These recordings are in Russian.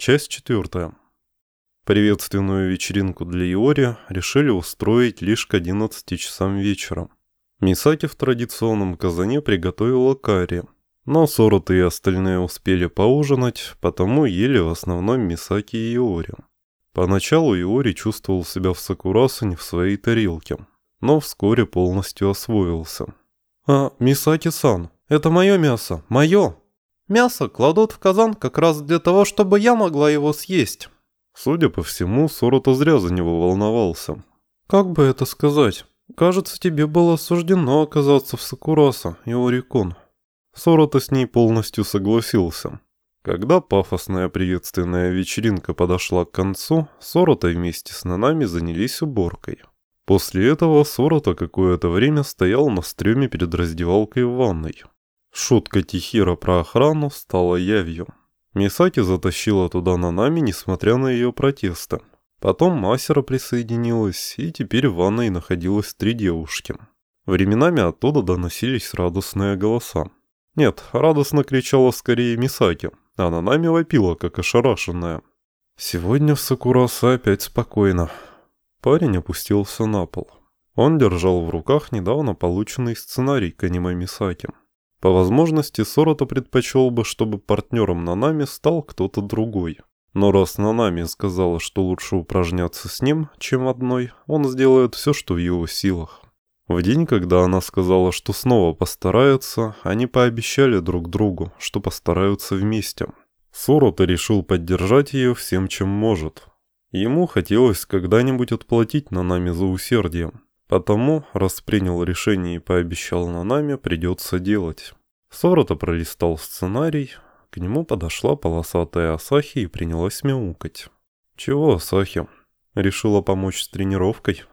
Часть четвертая. Приветственную вечеринку для Иори решили устроить лишь к 11 часам вечера. Мисаки в традиционном казане приготовила карри, но Сорота и остальные успели поужинать, потому ели в основном Мисаки и Иори. Поначалу Иори чувствовал себя в Сакурасу не в своей тарелке, но вскоре полностью освоился. «А, Мисаки-сан, это мое мясо, мое!» «Мясо кладут в казан как раз для того, чтобы я могла его съесть». Судя по всему, Сорота зря за него волновался. «Как бы это сказать? Кажется, тебе было суждено оказаться в Сакураса, Иори-кун». Сорота с ней полностью согласился. Когда пафосная приветственная вечеринка подошла к концу, Сорота вместе с Нанами занялись уборкой. После этого Сорота какое-то время стоял на стреме перед раздевалкой в ванной. Шутка Тихира про охрану стала явью. Мисаки затащила туда Нанами, несмотря на ее протесты. Потом Масера присоединилась, и теперь в ванной находилось три девушки. Временами оттуда доносились радостные голоса. Нет, радостно кричала скорее Мисаки, а Нанами вопила, как ошарашенная. «Сегодня в Сакураса опять спокойно». Парень опустился на пол. Он держал в руках недавно полученный сценарий к аниме Мисаки. По возможности, Сорота предпочел бы, чтобы партнером Нанами стал кто-то другой. Но раз Нанами сказала, что лучше упражняться с ним, чем одной, он сделает все, что в его силах. В день, когда она сказала, что снова постарается, они пообещали друг другу, что постараются вместе. Сорота решил поддержать ее всем, чем может. Ему хотелось когда-нибудь отплатить Нанами за усердие. Потому, раз принял решение и пообещал на нами, придется делать. Сорота пролистал сценарий, к нему подошла полосатая Асахи и принялась мяукать. «Чего, Асахи?» «Решила помочь с тренировкой?»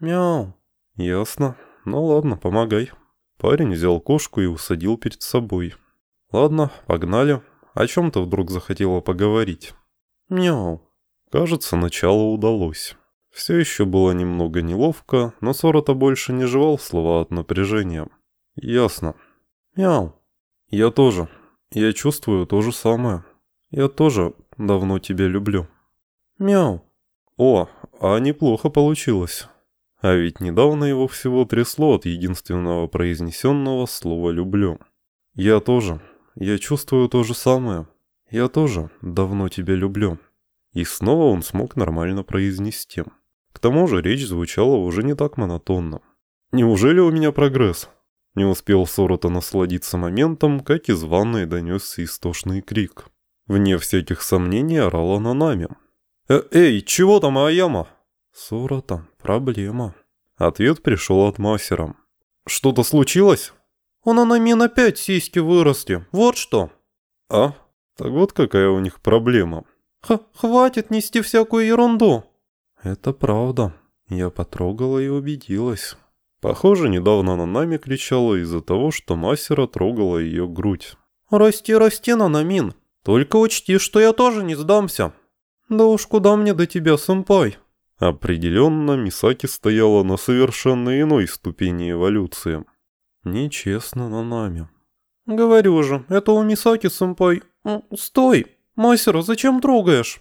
«Мяу». «Ясно. Ну ладно, помогай». Парень взял кошку и усадил перед собой. «Ладно, погнали. О чем ты вдруг захотела поговорить?» «Мяу». Кажется, начало удалось. Все еще было немного неловко, но Сорота больше не жевал слова от напряжения. «Ясно». «Мяу». «Я тоже. Я чувствую то же самое. Я тоже давно тебя люблю». «Мяу». «О, а неплохо получилось». А ведь недавно его всего трясло от единственного произнесенного слова «люблю». «Я тоже. Я чувствую то же самое. Я тоже давно тебя люблю». И снова он смог нормально произнести. Тому же речь звучала уже не так монотонно. «Неужели у меня прогресс?» Не успел Сорота насладиться моментом, как из ванной донесся истошный крик. Вне всяких сомнений орала на нами. «Э «Эй, чего там, Аяма?» «Сорота, проблема». Ответ пришел от мастера. «Что-то случилось?» «У Нанамин опять сиськи выросли, вот что». «А? Так вот какая у них проблема». Х «Хватит нести всякую ерунду». «Это правда. Я потрогала и убедилась». Похоже, недавно она нами кричала из-за того, что Масера трогала ее грудь. «Расти, расти, Нанамин. Только учти, что я тоже не сдамся». «Да уж куда мне до тебя, сэмпай?» Определенно, Мисаки стояла на совершенно иной ступени эволюции. Нечестно на нами. «Говорю же, это у Мисаки, сэмпай...» «Стой! Масера, зачем трогаешь?»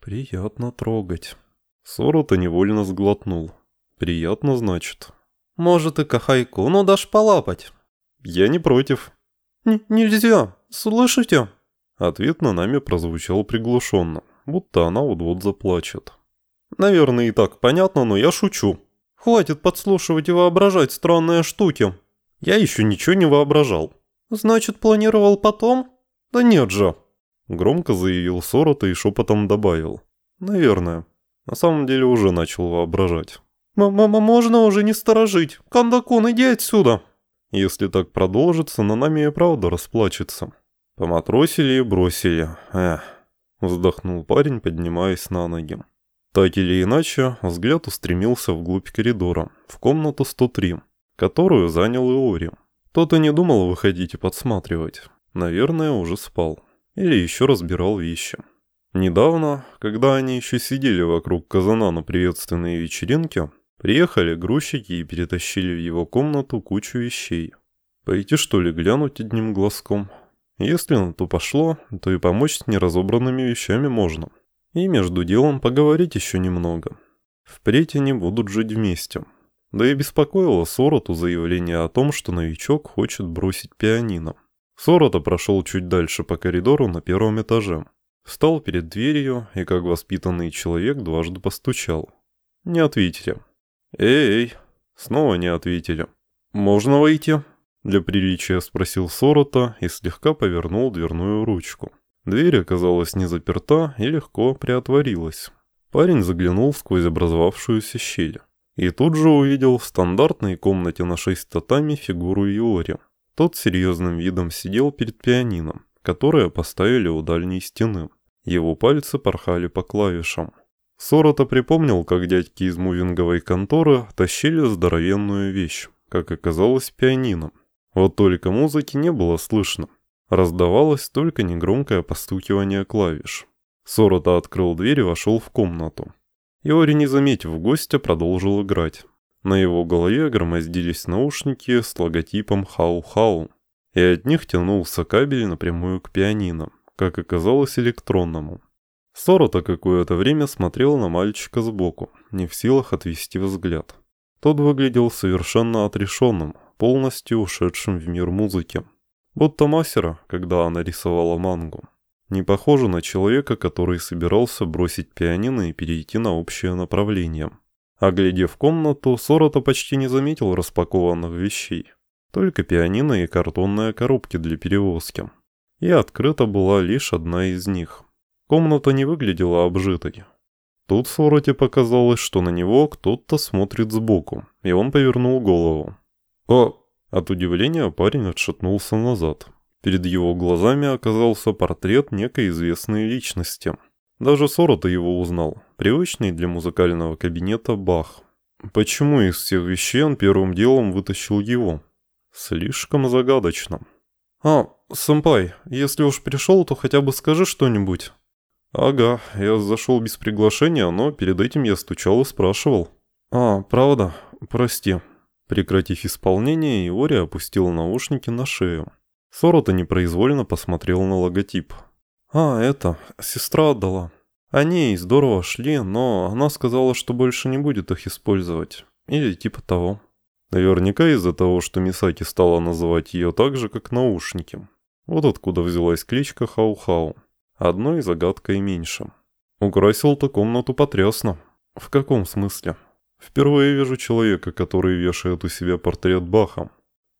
«Приятно трогать». Сорота невольно сглотнул. «Приятно, значит». «Может, и Кахайку, но дашь полапать?» «Я не против». Н «Нельзя, слышите?» Ответ на нами прозвучал приглушенно, будто она вот-вот заплачет. «Наверное, и так понятно, но я шучу. Хватит подслушивать и воображать странные штуки. Я еще ничего не воображал». «Значит, планировал потом?» «Да нет же». Громко заявил Сорота и шепотом добавил. «Наверное». На самом деле уже начал воображать. «Мама, можно уже не сторожить. Кандакун, иди отсюда!» Если так продолжится, на нами и правда расплачется. Поматросили и бросили. Эх. Вздохнул парень, поднимаясь на ноги. Так или иначе, взгляд устремился вглубь коридора, в комнату 103, которую занял Иори. Тот и не думал выходить и подсматривать. Наверное, уже спал. Или еще разбирал вещи. Недавно, когда они еще сидели вокруг казана на приветственной вечеринке, приехали грузчики и перетащили в его комнату кучу вещей. Пойти что ли глянуть одним глазком? Если на то пошло, то и помочь с неразобранными вещами можно. И между делом поговорить еще немного. Впредь они будут жить вместе. Да и беспокоило Сороту заявление о том, что новичок хочет бросить пианино. Сорота прошел чуть дальше по коридору на первом этаже. Встал перед дверью и, как воспитанный человек, дважды постучал. Не ответили. «Эй!» Снова не ответили. «Можно войти?» Для приличия спросил Сорота и слегка повернул дверную ручку. Дверь оказалась не заперта и легко приотворилась. Парень заглянул сквозь образовавшуюся щель. И тут же увидел в стандартной комнате на шесть татами фигуру Иори. Тот серьезным видом сидел перед пианином, которое поставили у дальней стены. Его пальцы порхали по клавишам. Сорота припомнил, как дядьки из мувинговой конторы тащили здоровенную вещь, как оказалось пианино. Вот только музыки не было слышно. Раздавалось только негромкое постукивание клавиш. Сорота открыл дверь и вошел в комнату. Иори, не заметив гостя, продолжил играть. На его голове громоздились наушники с логотипом «Хау-Хау», и от них тянулся кабель напрямую к пианино, как оказалось электронному. Сорота какое-то время смотрел на мальчика сбоку, не в силах отвести взгляд. Тот выглядел совершенно отрешенным, полностью ушедшим в мир музыки. Будто мастера, когда она рисовала мангу. Не похоже на человека, который собирался бросить пианино и перейти на общее направление. Оглядев комнату, Сорота почти не заметил распакованных вещей. Только пианино и картонные коробки для перевозки. И открыта была лишь одна из них. Комната не выглядела обжитой. Тут Сороте показалось, что на него кто-то смотрит сбоку, и он повернул голову. «О!» От удивления парень отшатнулся назад. Перед его глазами оказался портрет некой известной личности. Даже Сорота его узнал. Привычный для музыкального кабинета Бах. Почему из всех вещей он первым делом вытащил его? Слишком загадочно. «А, сэмпай, если уж пришел, то хотя бы скажи что-нибудь». «Ага, я зашел без приглашения, но перед этим я стучал и спрашивал». «А, правда? Прости». Прекратив исполнение, Иори опустил наушники на шею. Сорота непроизвольно посмотрел на логотип. «А, это, сестра отдала. Они и здорово шли, но она сказала, что больше не будет их использовать. Или типа того». Наверняка из-за того, что Мисаки стала называть ее так же, как наушники. Вот откуда взялась кличка Хау-Хау. Одной загадкой меньше. Украсил-то комнату потрясно. В каком смысле? Впервые вижу человека, который вешает у себя портрет Баха.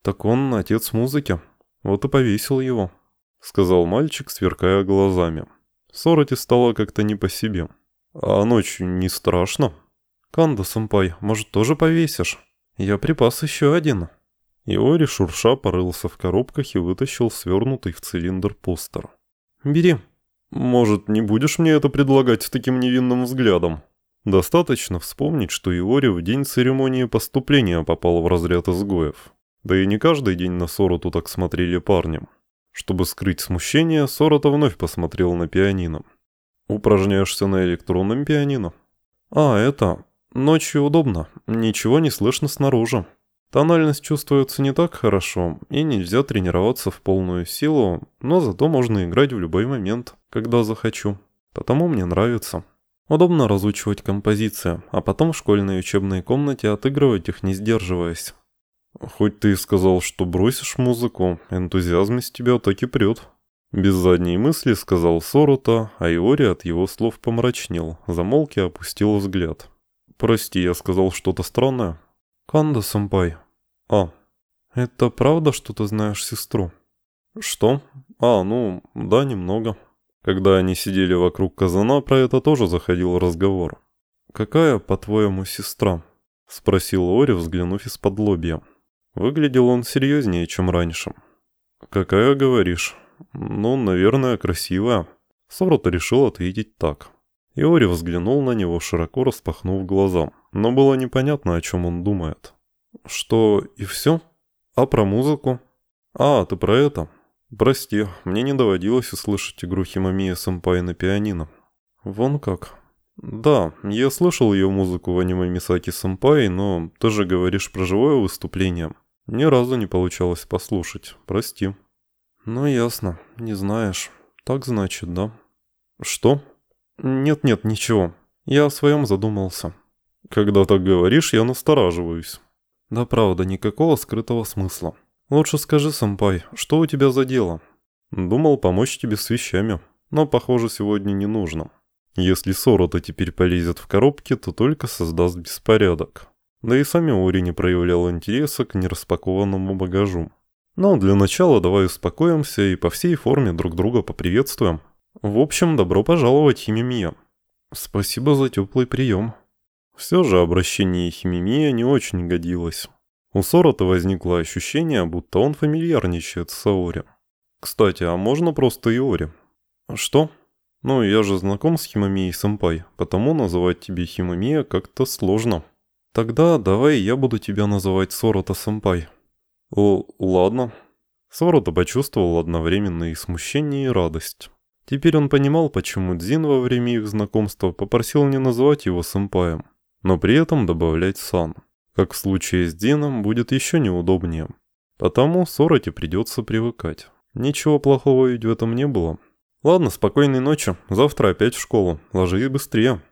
Так он отец музыки. Вот и повесил его, сказал мальчик, сверкая глазами. Сороти стало как-то не по себе. А ночью не страшно? Канда-сэмпай, может, тоже повесишь? Я припас еще один. Иори шурша порылся в коробках и вытащил свернутый в цилиндр постер. «Бери». «Может, не будешь мне это предлагать с таким невинным взглядом?» Достаточно вспомнить, что Иори в день церемонии поступления попал в разряд изгоев. Да и не каждый день на Сороту так смотрели парнем. Чтобы скрыть смущение, Сорота вновь посмотрел на пианино. «Упражняешься на электронном пианино?» «А, это... Ночью удобно, ничего не слышно снаружи. Тональность чувствуется не так хорошо, и нельзя тренироваться в полную силу, но зато можно играть в любой момент, когда захочу. Потому мне нравится». Удобно разучивать композиции, а потом в школьной учебной комнате отыгрывать их не сдерживаясь. Хоть ты и сказал, что бросишь музыку, энтузиазм из тебя так и прет. Без задней мысли сказал Сорота, а Иори от его слов помрачнел, замолк и опустил взгляд. «Прости, я сказал что-то странное». «Канда-сэмпай». «А, это правда, что ты знаешь сестру?» «Что? А, ну, да, немного». Когда они сидели вокруг казана, про это тоже заходил разговор. «Какая, по-твоему, сестра?» – спросил Ори, взглянув из-под лобья. Выглядел он серьезнее, чем раньше. «Какая, говоришь?» «Ну, наверное, красивая». Сорота решил ответить так. Иори взглянул на него, широко распахнув глаза, но было непонятно, о чем он думает. «Что, и все? А про музыку?» «А, ты про это?» «Прости, мне не доводилось услышать игру Химамия Сэмпай на пианино». «Вон как». «Да, я слышал ее музыку в аниме Мисаки Сэмпай, но ты же говоришь про живое выступление. Ни разу не получалось послушать, прости». Ну ясно, не знаешь. Так значит, да? Что? Нет-нет, ничего. Я о своем задумался. Когда так говоришь, я настораживаюсь. Да правда, никакого скрытого смысла. Лучше скажи, сэмпай, что у тебя за дело? Думал помочь тебе с вещами, но, похоже, сегодня не нужно. Если Сорота теперь полезет в коробки, то только создаст беспорядок. Да и сами Ори не проявлял интереса к нераспакованному багажу. Но для начала давай успокоимся и по всей форме друг друга поприветствуем. В общем, добро пожаловать, Химимия. Спасибо за теплый прием. Все же обращение Химимия не очень годилось. У Сорота возникло ощущение, будто он фамильярничает с Саори. Кстати, а можно просто Иори? Что? Ну, я же знаком с Химомией Сэмпай, потому называть тебя Химомия как-то сложно. Тогда давай я буду тебя называть Сорота Сэмпай. О, ладно. Сорота почувствовал одновременно и смущение, и радость. Теперь он понимал, почему Дзин во время их знакомства попросил не называть его сэмпаем, но при этом добавлять сан. Как в случае с Дином, будет еще неудобнее. Потому Сороте придется привыкать. Ничего плохого ведь в этом не было. Ладно, спокойной ночи. Завтра опять в школу. Ложись быстрее.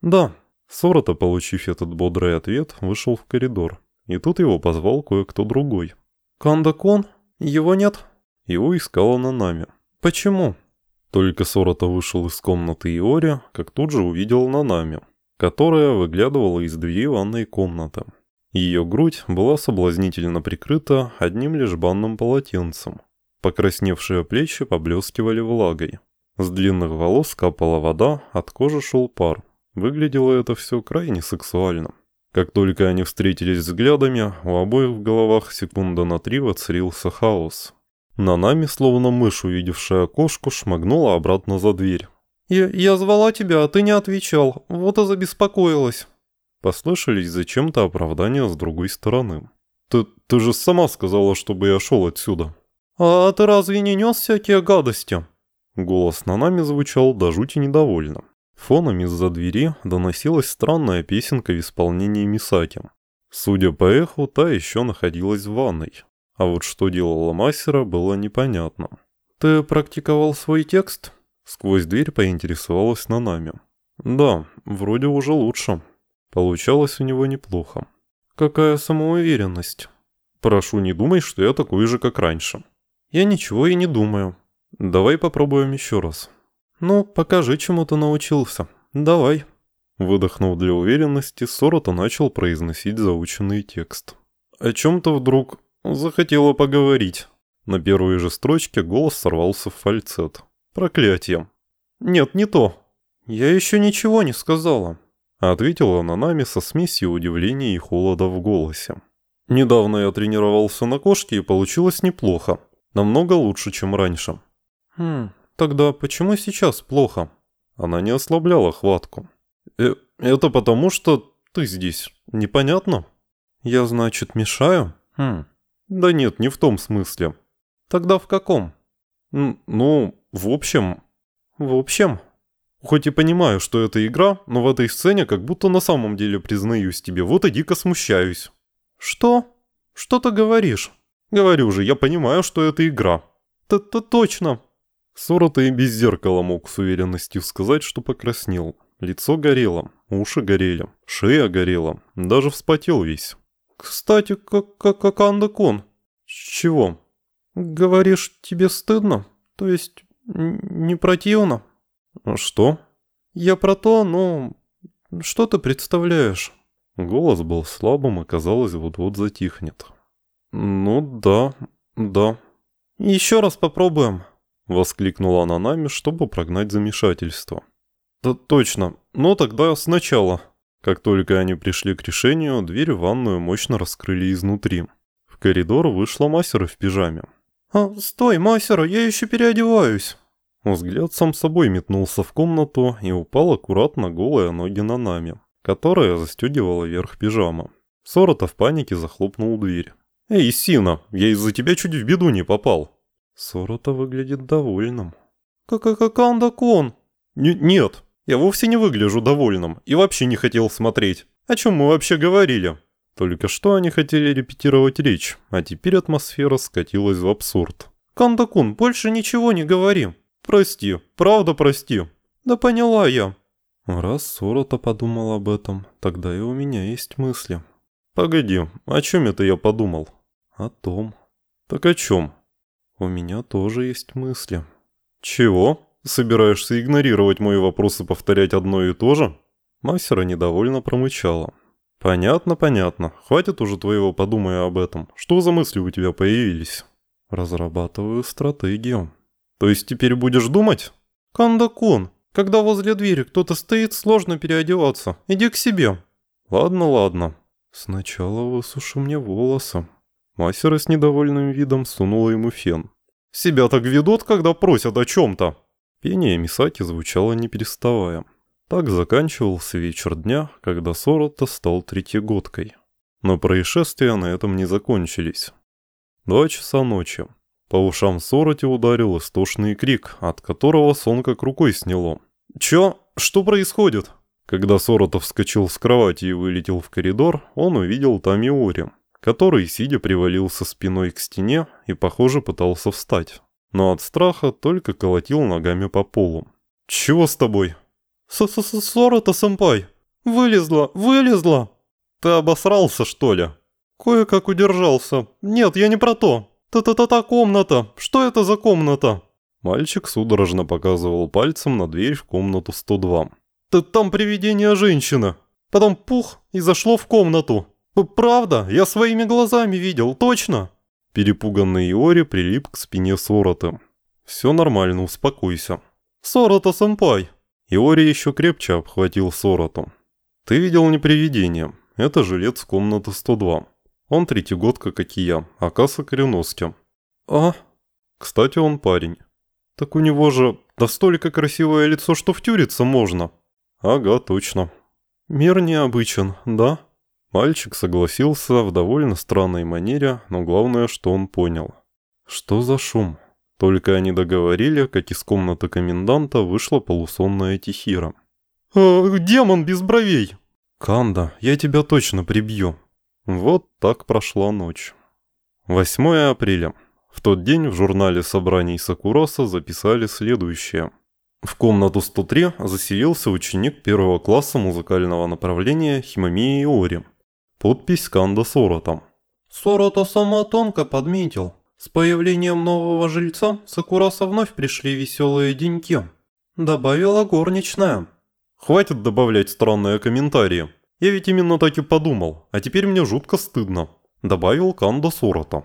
Да. Сорота, получив этот бодрый ответ, вышел в коридор. И тут его позвал кое-кто другой. «Канда-кон? Его нет?» Его искала Нанами. «Почему?» Только Сорота вышел из комнаты Иори, как тут же увидел Нанами, которая выглядывала из двери ванной комнаты. Ее грудь была соблазнительно прикрыта одним лишь банным полотенцем. Покрасневшие плечи поблескивали влагой. С длинных волос капала вода, от кожи шел пар. Выглядело это все крайне сексуально. Как только они встретились взглядами, у обоих в головах секунда на три воцарился хаос. На нами, словно мышь, увидевшая кошку, шмыгнула обратно за дверь. «Я, «Я звала тебя, а ты не отвечал. Вот и забеспокоилась». Послышались зачем-то оправдания с другой стороны. «Ты, ты же сама сказала, чтобы я шел отсюда». «А ты разве не нес всякие гадости?» Голос на нами звучал до жути недовольно. Фоном из-за двери доносилась странная песенка в исполнении Мисаки. Судя по эху, та еще находилась в ванной. А вот что делала мастера, было непонятно. «Ты практиковал свой текст?» Сквозь дверь поинтересовалась Нанами. «Да, вроде уже лучше. Получалось у него неплохо. Какая самоуверенность. Прошу, не думай, что я такой же, как раньше. Я ничего и не думаю. Давай попробуем еще раз. Ну, покажи, чему ты научился. Давай». Выдохнув для уверенности, Сорота начал произносить заученный текст. «О чем-то вдруг захотела поговорить». На первой же строчке голос сорвался в фальцет. «Проклятие!» «Нет, не то. Я еще ничего не сказала», — ответила она нами со смесью удивления и холода в голосе. «Недавно я тренировался на кошке и получилось неплохо. Намного лучше, чем раньше». «Хм, тогда почему сейчас плохо?» Она не ослабляла хватку. «Э, «Это потому, что ты здесь. Непонятно?» «Я, значит, мешаю?» «Хм, да нет, не в том смысле». «Тогда в каком?» «Ну, в общем...» «В общем...» «Хоть и понимаю, что это игра, но в этой сцене как будто на самом деле признаюсь тебе, вот и дико смущаюсь». «Что? Что ты говоришь?» «Говорю же, я понимаю, что это игра». «Это точно». Сорота и без зеркала мог с уверенностью сказать, что покраснел. Лицо горело, уши горели, шея горела, даже вспотел весь. «Кстати, как, как, как Анда-кун?» «Чего?» «Говоришь, тебе стыдно? То есть не противно?» «Что?» «Я про то, ну... Что ты представляешь?» Голос был слабым и, казалось, вот-вот затихнет. «Ну да, да». «Еще раз попробуем», — воскликнула она нами, чтобы прогнать замешательство. «Да точно, но тогда сначала». Как только они пришли к решению, дверь в ванную мощно раскрыли изнутри. В коридор вышла мастера в пижаме. «А, стой, мастера, я еще переодеваюсь!» Взгляд сам собой метнулся в комнату и упал аккуратно голые ноги на нами, которая застегивала верх пижама. Сорота в панике захлопнул дверь. «Эй, Сина, я из-за тебя чуть в беду не попал!» Сорота выглядит довольным. «Как-как-кан-да-кон?» «Нет, я вовсе не выгляжу довольным и вообще не хотел смотреть. О чем мы вообще говорили? Только что они хотели репетировать речь, а теперь атмосфера скатилась в абсурд. Кандакун, больше ничего не говори. Прости, правда прости. Да поняла я. Раз Сорота подумал об этом, тогда и у меня есть мысли. Погоди, о чем это я подумал? О том. Так о чем? У меня тоже есть мысли. Чего? Собираешься игнорировать мои вопросы повторять одно и то же? Мастера недовольно промычала. «Понятно, понятно. Хватит уже твоего подумая об этом. Что за мысли у тебя появились?» «Разрабатываю стратегию». «То есть теперь будешь думать?» «Кандакун, когда возле двери кто-то стоит, сложно переодеваться. Иди к себе». «Ладно, ладно. Сначала высуши мне волосы». Мастера с недовольным видом сунула ему фен. «Себя так ведут, когда просят о чем-то?» Пение Мисаки звучало не переставая. Так заканчивался вечер дня, когда Сорота стал третьегодкой. Но происшествия на этом не закончились. Два часа ночи. По ушам Сороте ударил истошный крик, от которого сон как рукой сняло. «Чё? Что происходит?» Когда Сорота вскочил с кровати и вылетел в коридор, он увидел там Иори, который, сидя, привалился спиной к стене и, похоже, пытался встать. Но от страха только колотил ногами по полу. «Чего с тобой?» «С-с-с-Сорота-сэмпай! Вылезла, вылезла!» «Ты обосрался, что ли?» «Кое-как удержался. Нет, я не про то. Та-та-та-та комната. Что это за комната?» Мальчик судорожно показывал пальцем на дверь в комнату 102. «Ты там привидение женщины. Потом пух и зашло в комнату. Правда, я своими глазами видел, точно?» Перепуганный Иори прилип к спине Сороты. «Все нормально, успокойся». «Сорота-сэмпай!» Иори еще крепче обхватил Сороту. «Ты видел не привидение. Это жилец комнаты 102. Он третьегодка, как и я, Акаса Кореноски». «А?» «Кстати, он парень. Так у него же настолько красивое лицо, что втюриться можно». «Ага, точно». «Мир необычен, да?» Мальчик согласился в довольно странной манере, но главное, что он понял. «Что за шум?» Только они договорили, как из комнаты коменданта вышла полусонная Тихира. «Э, «Демон без бровей!» «Канда, я тебя точно прибью!» Вот так прошла ночь. 8 апреля. В тот день в журнале собраний Сакуроса записали следующее. В комнату 103 заселился ученик первого класса музыкального направления Химамии Иори. Подпись Канда Сорота. Сорота сама тонко подметил, с появлением нового жильца Сакураса вновь пришли веселые деньки. Добавила горничная. Хватит добавлять странные комментарии. Я ведь именно так и подумал, а теперь мне жутко стыдно. Добавил Кандо Сурата.